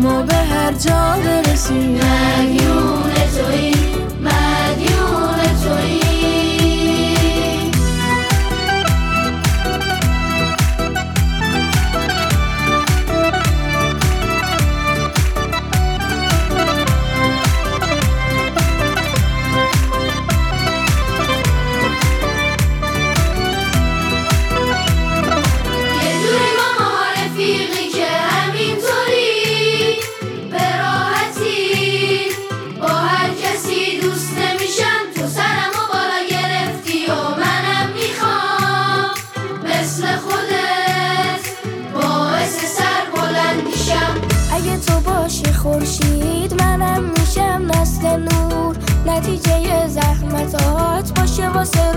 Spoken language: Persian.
ما به هر جا برسی مدیون توی. اگه تو باشی خورشید منم میشم نسل نور. نتیجه زحمتات باشه واسه